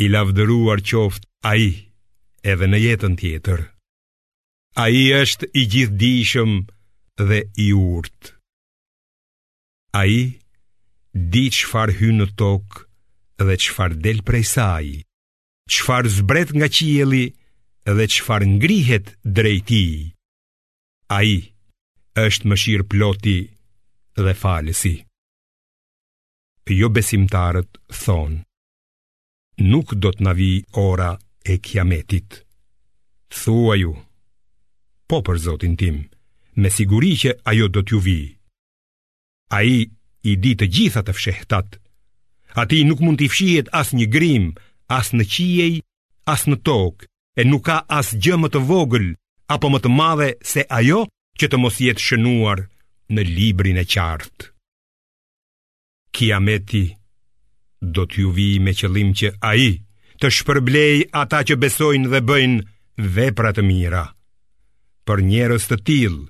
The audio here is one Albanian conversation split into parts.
I lavdëruar qoftë Ai edhe në jetën tjetër. Ai është i gjithdijshëm dhe i urtë. Ai di çfarë hyn në tokë dhe çfarë del prej saj, çfarë zbret nga qielli dhe çfarë ngrihet drejt tij. Ai është Mëshirëploti dhe falësi. Jobesimtarët thonë. Nuk do të na vijë ora e kiametit. Thuaju, po për zotin tim, me siguri që ajo do t'ju vijë. Ai i di të gjitha të fshehtat, atij nuk mund t'i fshihet asnjë grimë, as në qiej, as në tokë, e nuk ka asgjë më të vogël, apo më të madhe se ajo që të mos jetë shënuar në librin e qartë. Kiameti do t'ju vijë me qëllim që ai t'i shpërblejë ata që besojnë dhe bëjnë vepra të mira. Për njerëz të tillë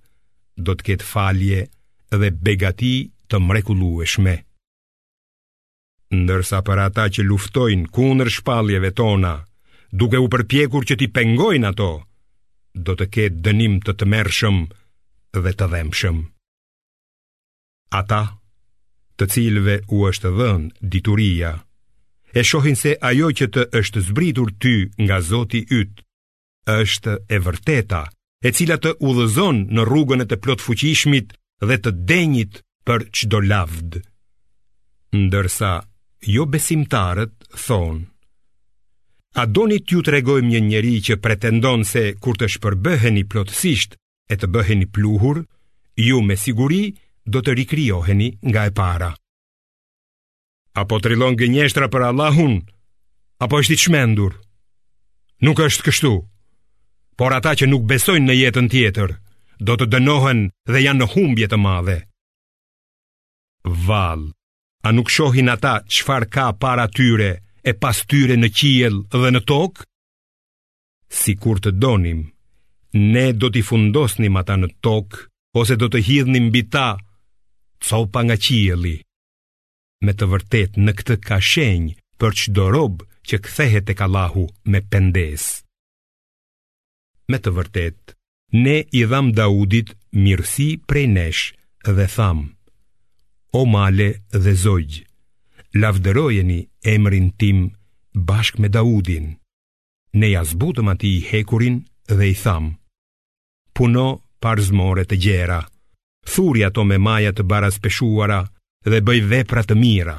do të ketë falje dhe begati të mrekullueshme. Ndërsa për ata që luftojnë kundër shpalljeve tona, duke u përpjekur që t'i pengojnë ato, do të ketë dënim të tmerrshëm dhe të dhembshëm. Ata, të cilëve u është dhënë dituria, e shohin se ajo që të është zbritur ty nga Zoti yt është e vërteta, e cila të udhëzon në rrugën e të plotfuqishmit dhe të denjit për çdo lavdë. Ndërsa jobesimtarët thonë: A doni t'ju tregojmë një njeri që pretendon se kur të shpërbëheni plotësisht e të bëheni pluhur, ju me siguri do të rikrijoheni nga e para. A po trillon gënjeshtra për Allahun, apo është i çmendur. Nuk është kështu. Por ata që nuk besojnë në jetën tjetër, do të dënohen dhe janë në humbje të madhe. Vallë, a nuk shohin ata çfarë ka para tyre e pas tyre në qiell dhe në tokë? sikur të donim, ne do t'i fundosnim ata në tokë, ose do të hidhnim mbi ta copa nga qielli. Me të vërtetë në këtë ka shenjë për çdo rob që kthehet tek Allahu me pendesë. Me të vërtetë, ne i dhamë Daudit mirësi prej nesh dhe thamë, o male dhe zogj, lavdërojeni emrin tim bashkë me Daudin. Ne ia zbutëm atij hekurin dhe i thamë, puno parzmore të gjera, thuri ato me maja të baraspeshuara dhe bëj vepra të mira.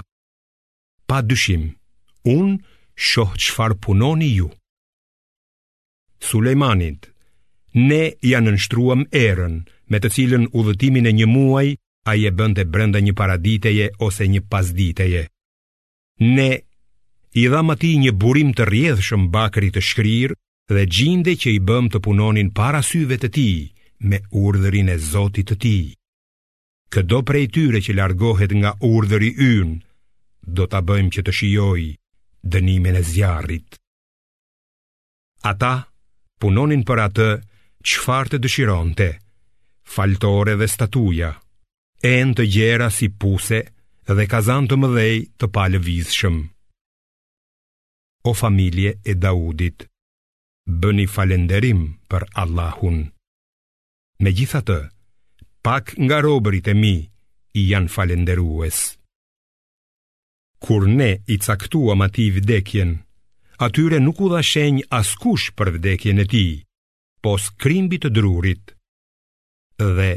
Pa dyshim, unë shoh çfarë punoni ju. Sulejmanit, ne ia nënshtruam erën, me të cilën udhëtimin e një muaji ai e bënte brenda një paraditeje ose një pasditeje. Ne i dhamë atij një burim të rrjedhshëm bakri të shkrirë dhe xhinde që i bëmë të punonin para syve të tij me urdhrin e Zotit të tij. Këdo prej tyre që largohet nga urdhri ynë, do ta bëjmë që të shijojë dënimin e zjarrit. Ata punonin për atë çfarë të dëshironte, faltore dhe statuja, enë të gjera si puse dhe kazanë të mëdhenj të palëvizshëm. O familje e Daudit, bëni falënderim për Allahun. Megjithatë, pak nga robërit e mi janë falënderues. Kur ne i caktuam atij vdekjen, atyre nuk u dha shenjë askush për vdekjen e tij, pos krimbit të drurit. Dhe,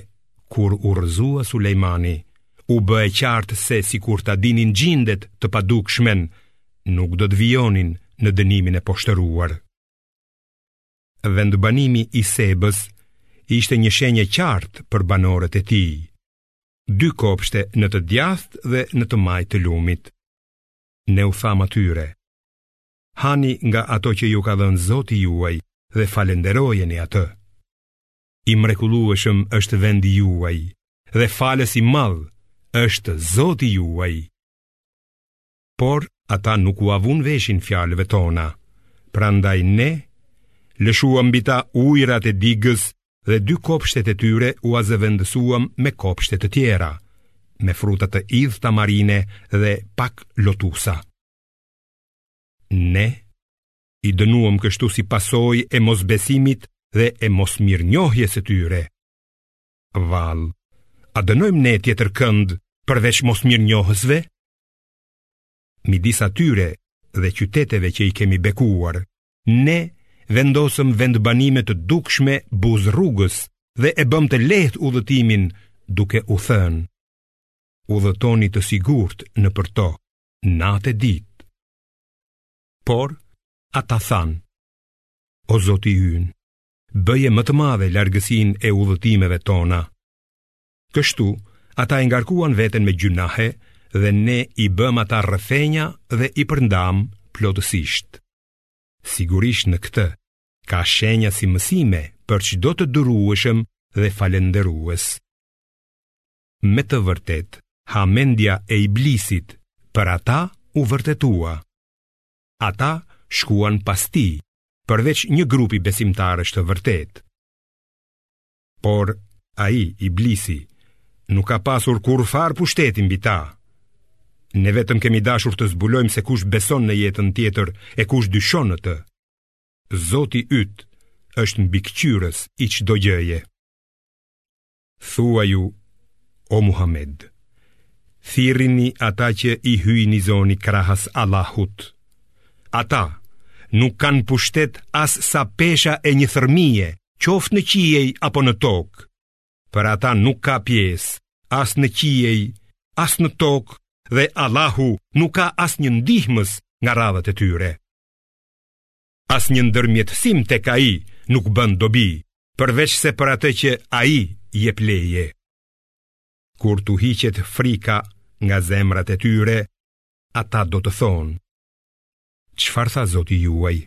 kur u rrëzua Sulejmani, u bë e qartë se sikur ta dinin xhindet të padukshmen, nuk do të vijonin në dënimin e poshtëruar. Vendbanimi i Sebës ishte një shenjë e qartë për banorët e tij. dy kopshte në të djathtë dhe në të majtë të lumit. Ne u thamë atyre, hani nga ato që ju ka dhënë zoti juaj dhe falënderojeni atë. I mrekullueshëm është vendi juaj dhe falës i madh është zoti juaj. por ata nuk ua vunë veshin fjalëve tona. Prandaj ne lëshuam mbi ta ujërat e digës dhe dy kopshtet e tyre ua zëvendësuam me kopshte të tjera, me fruta të hidhta, marina dhe pak lotusa. Ne i dënuam kështu si pasojë e mosbesimit dhe e mosmirënjohjes së tyre. Vallë, a dënojmë ne tjetër kënd përveç mosmirënjohësve? Midis atyre dhe qyteteve që i kemi bekuar, ne vendosëm vendbanime të dukshme buzë rrugës dhe e bëmë të lehtë udhëtimin duke u thënë udhëtoni të sigurt nëpër to, natë e ditë. Por, ata thanë, o zoti ynë, bëje më të madhe largësinë e udhëtimeve tona. Kështu, ata e ngarkuan veten me gjynahe dhe ne i bëmë ata rrëfenja dhe i përndamë plotësisht. Sigurisht në këtë ka shenja si mësime për çdo të durueshëm dhe falënderues. Me të vërtetë, hamendja e Iblisit për ata u vërtetua. Ata shkuan pas tij, përveç një grupi besimtarësh të vërtetë. Por ai, Iblisi, nuk ka pasur kurrfarë pushteti mbi ta. Ne vetëm kemi dashur të zbulojmë se kush beson në jetën tjetër e kush dyshon në të. Zoti yt është mbikëqyrës i çdo gjëje. Thuaju o Muhammed, thirrini ata që i hyjnizoni krahas Allahut. Ata nuk kanë pushtet as sa pesha e një thërmije qoftë në qiej apo në tokë. Për ata nuk ka pjesë, as në qiej, as në tokë, dhe Allahu nuk ka asnjë ndihmës nga radhët e tyre. Asnjë ndërmjetësim tek Ai nuk bën dobi, përveçse për atë që Ai jep leje. Kur t'u hiqet frika nga zemrat e tyre, ata do të thonë, çfarë tha Zoti juaj?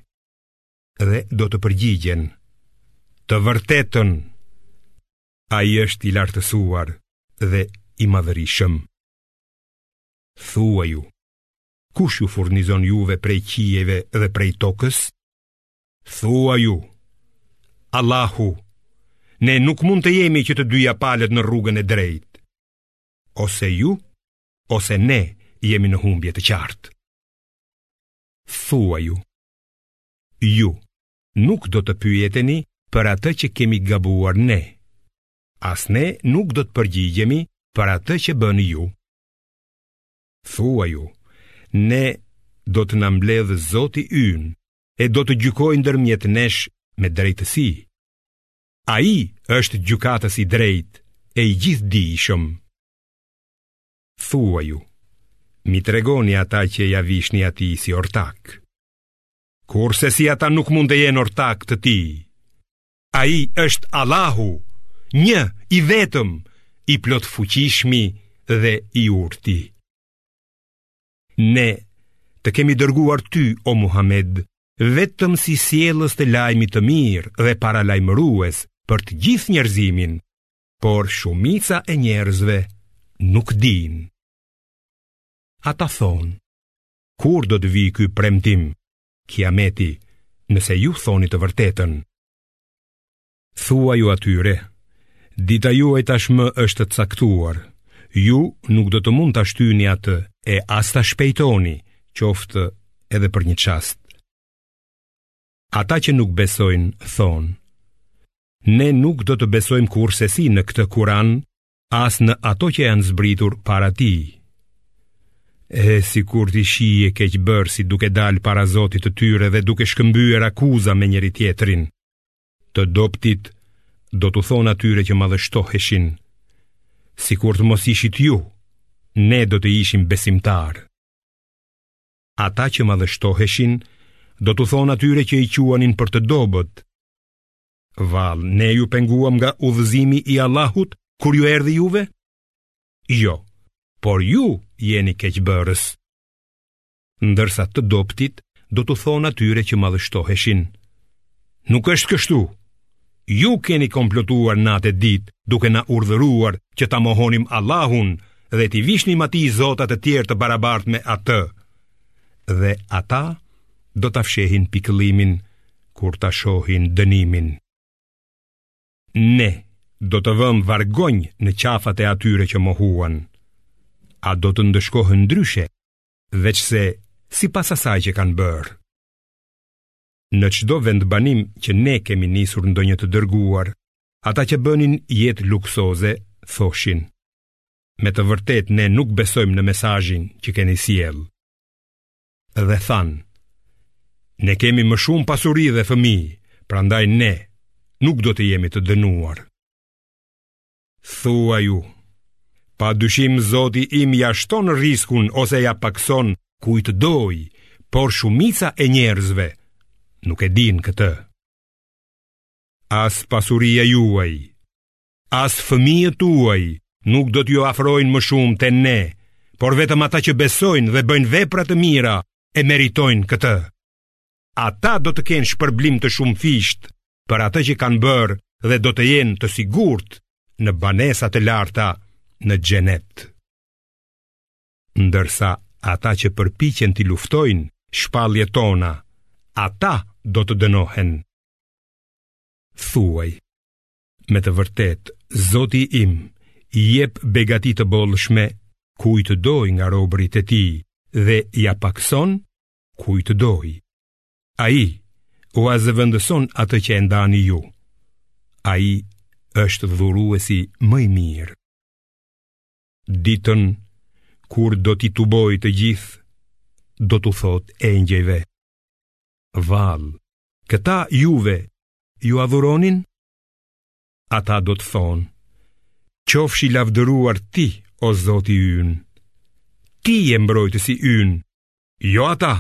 dhe do të përgjigjen Të vërtetën Ai është i lartësuar dhe i madhërishëm Thuaju Kush ju furnizon juve prej qiejve dhe prej tokës? Thuaju Allahu Ne nuk mund të jemi që të dyja palët në rrugën e drejtë Ose ju Ose ne jemi në humbje të qartë Thuaju Ju nuk do të pyeteni për atë që kemi gabuar ne. As ne nuk do të përgjigjemi për atë që bëni ju. Thuaju, ne do të na mbledhë Zoti ynë e do të gjykojë ndërmjet nesh me drejtësi. Ai është gjykatës i drejtë e i gjithëdijshëm. Thuaju, m'i tregoni ata që ia vishni Atij si ortakë. Kurrsesi ata nuk mund të jenë ortakë të Tij. Ai është Allahu, një i vetëm, i plotfuqishmi dhe i urti. Ne të kemi dërguar ty, o Muhammed, vetëm si sjellës të lajmit të mirë dhe paralajmërues për të gjithë njerëzimin, por shumica e njerëzve nuk dinë. Ata thonë, Kur do të vijë ky premtim, Kiameti, nëse ju thoni të vërtetën? Thuaju atyre, dita juaj tashmë është caktuar, ju nuk do të mund ta shtyni atë e as ta shpejtoni, qoftë edhe për një çast. Ata që nuk besojnë, thonë, ne nuk do të besojmë kurrsesi në këtë Kuran as në ato që janë zbritur para tij. E sikur t'i shihje keqbërësit duke dalë para zotit të tyre dhe duke shkëmbyer akuza me njëri-tjetrin, të dobëtit do t'u thonë atyre që madhështoheshin, sikur të mos ishit ju, ne do të ishim besimtarë. Ata që madhështoheshin, do t'u thonë atyre që i quanin për të dobët, Vallë, ne ju penguam nga udhëzimi i Allahut kur ju erdhi juve? Jo, por ju jeni keqbërës. Ndërsa të dobëtit do t'u thonë atyre që madhështoheshin. Nuk është kështu. Ju keni komplotuar natë e ditë duke na urdhëruar që ta mohonim Allahun dhe t'i vishnim atij zota të tjerë të barabartë me atë, dhe ata do ta fshehin pikëllimin kur ta shohin dënimin. Ne do të vëmë vargonj në qafat e atyre që mohuan. A do të ndëshkohen ndryshe, veçse sipas asaj që kanë bërë? Në çdo vendbanim që ne kemi nisur ndonjë të dërguar, ata që bënin jetë luksoze thoshin: Me të vërtetë ne nuk besojmë në mesazhin që keni sjellë Dhe thanë Ne kemi më shumë pasuri dhe fëmijë Prandaj ne nuk do të jemi të dënuar Thuaju Pa dyshim Zoti im ia shton rrizkun ose ia pakëson kujt të dojë Por shumica e njerëzve nuk e dinë këtë As pasuria juaj As fëmijët tuaj nuk do t'ju afrojnë më shumë te ne, por vetëm ata që besojnë dhe bëjnë vepra të mira e meritojnë këtë. Ata do të kenë shpërblim të shumëfishtë për atë që kanë bërë dhe do të jenë të sigurt në banesa të larta në Xhenet. Ndërsa ata që përpiqen t'i luftojnë shpalljet tona, ata do të dënohen. Thuaj, Me të vërtetë, Zoti im i jep begati të bollshme kujt të dojë nga robërit e tij dhe ia pakëson kujt të dojë. Ai ua zëvendëson atë që e ndani ju. Ai është dhuruesi më i mirë. Ditën kur do t'i tubojë të gjithë, do t'u thotë engjëjve. Vallë, këta juve ju adhuronin? Ata do të thonë, qofsh i lavdëruar ti, o Zoti ynë, ti je mbrojtësi ynë, jo ata.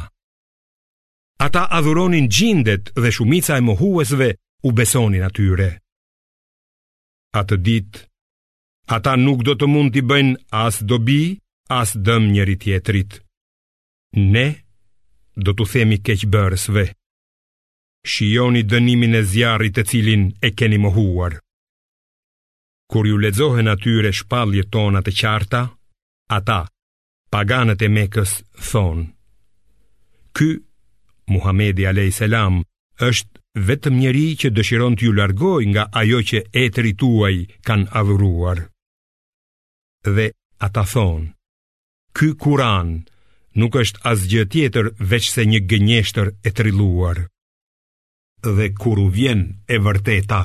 Ata adhuronin xhindet dhe shumica e mohuesve u besonin atyre. Atë ditë, ata nuk do të mund t'i bëjnë as dobi, as dëm njëri-tjetrit. Ne do t'u themi keqbërësve, shijoni dënimin e zjarrit të cilin e keni mohuar. Kur iu lexohen atyre shpalljet tona të qarta, ata, paganët e Mekës, thonë: Ky Muhamedi alejhi selam është vetëm njeri që dëshiron t'ju largojë nga ajo që etërit tuaj kanë adhuruar. Dhe ata thonë, Ky Kur'an nuk është asgjë tjetër veçse një gënjeshtër e trilluar. Dhe kur u vjen e vërteta,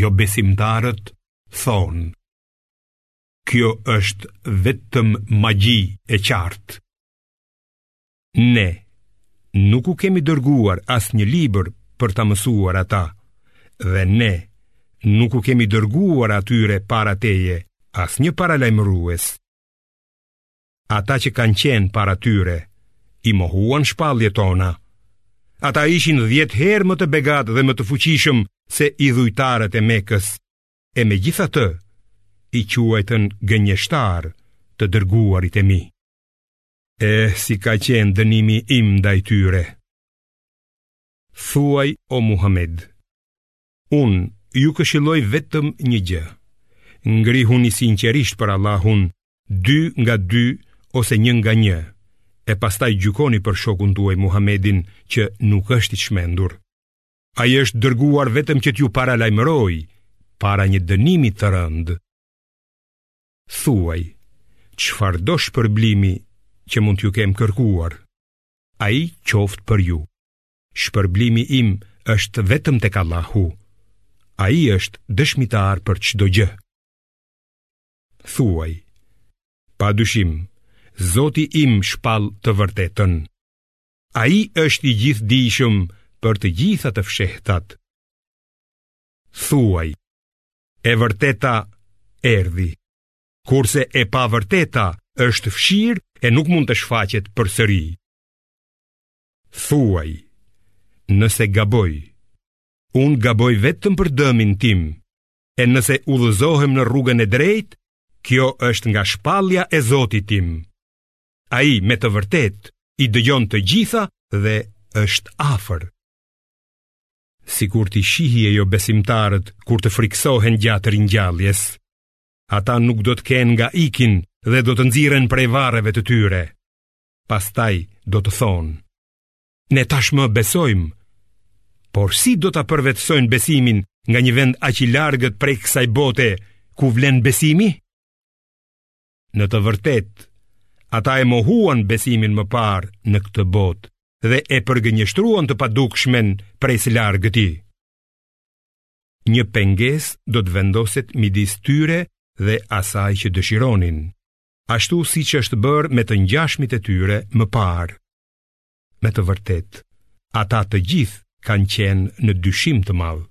jobesimtarët thonë: Kjo është vetëm magji e qartë. Ne nuk u kemi dërguar asnjë libër për ta mësuar ata, dhe ne nuk u kemi dërguar atyre para teje asnjë paralajmërues. Ata që kanë qenë para tyre, i mohuan shpalljet tona. Ata ishin dhjetë herë më të begatë dhe më të fuqishëm se idhujtarët e Mekës, e megjithatë, i quajtën gënjeshtarë të dërguarit e mi. E si ka qenë dënimi im ndaj tyre? Thuaj o Muhamed, unë ju këshilloj vetëm një gjë. Ngrihuni sinqerisht për Allahun, dy nga dy ose një nga një, e pastaj gjykoni për shokun tuaj Muhamedin që nuk është i çmendur. Ai është dërguar vetëm që t'ju paralajmërojë para një dënimi të rëndë. Thuaj, çfarëdo shpërblimi që mund t'ju kem kërkuar, ai qoftë për ju. Shpërblimi im është vetëm tek Allahu. Ai është dëshmitar për çdo gjë. Thuaj, pa dyshim, Zoti im shpall të vërtetën. Ai është i gjithëdijshëm për të gjitha të fshehtat. Thuaj, e vërteta erdhi. Kurse e pavërteta është fshirë e nuk mund të shfaqet përsëri. Thuaj, nëse gaboj, unë gaboj vetëm për dëmin tim, e nëse udhëzohem në rrugën e drejtë, kjo është nga shpallja e Zotit tim. Ai me të vërtetë i dëgjon të gjitha dhe është afër. Sikur t'i shihje jobesimtarët kur të frikësohen gjatë ringjalljes, ata nuk do të kenë nga ikin dhe do të nxirren prej varreve të tyre. Pastaj do të thonë: Ne tashmë besojmë. Por si do ta përvetësojnë besimin nga një vend aq i largët prej kësaj bote ku vlen besimi? Në të vërtetë, ata e mohuan besimin më parë në këtë botë dhe e përgënjeshtruan të padukshmen prej së largëti. Një pengesë do të vendoset midis tyre dhe asaj që dëshironin, ashtu siç është bërë me të ngjashmit e tyre më parë. Me të vërtetë, ata të gjithë kanë qenë në dyshim të madh.